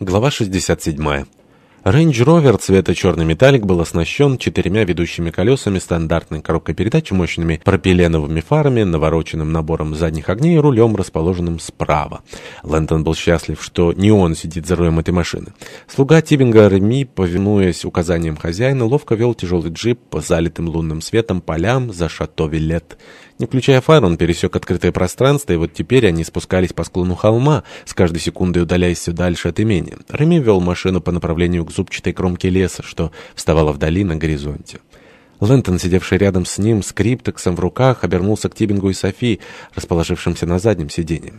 Глава 67. Рейндж-ровер цвета черный металлик был оснащен четырьмя ведущими колесами, стандартной коробкой передач, мощными пропиленовыми фарами, навороченным набором задних огней и рулем, расположенным справа. Лэнтон был счастлив, что не он сидит за рулем этой машины. Слуга Тибинга Реми, повинуясь указаниям хозяина, ловко вел тяжелый джип по залитым лунным светом полям за шато Виллет. Не включая фар, он пересек открытое пространство, и вот теперь они спускались по склону холма, с каждой секундой удаляясь все дальше от имения. Реми вел машину по направлению к зубчатой кромке леса, что вставала вдали на горизонте. Лэнтон, сидевший рядом с ним, с криптексом в руках, обернулся к Тибингу и Софи, расположившимся на заднем сиденье.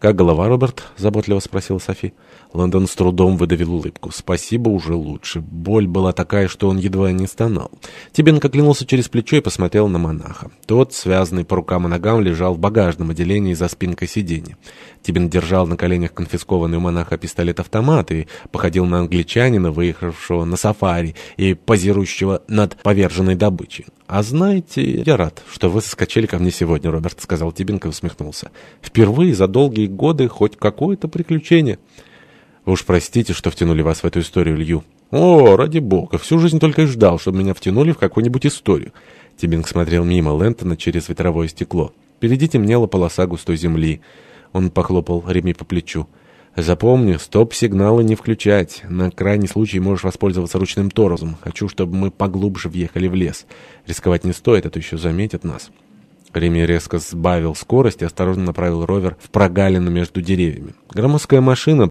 «Как голова, Роберт?» — заботливо спросила Софи. Лондон с трудом выдавил улыбку. «Спасибо, уже лучше. Боль была такая, что он едва не стонал». Тибенко оглянулся через плечо и посмотрел на монаха. Тот, связанный по рукам и ногам, лежал в багажном отделении за спинкой сиденья. Тибен держал на коленях конфискованный у монаха пистолет-автомат и походил на англичанина, выехавшего на сафари и позирующего над поверженной добычей. «А знаете, я рад, что вы соскочили ко мне сегодня, Роберт», — сказал Тибенко и усмехнулся. «Впервые за долгие годы хоть какое-то приключение». Вы уж простите, что втянули вас в эту историю, Лью. О, ради бога, всю жизнь только и ждал, чтобы меня втянули в какую-нибудь историю. Тибинг смотрел мимо Лэнтона через ветровое стекло. Впереди темнела полоса густой земли. Он похлопал Реми по плечу. «Запомни, стоп-сигналы не включать. На крайний случай можешь воспользоваться ручным тормозом. Хочу, чтобы мы поглубже въехали в лес. Рисковать не стоит, а то еще заметят нас». Реми резко сбавил скорость и осторожно направил ровер в прогалину между деревьями. Громоздкая машина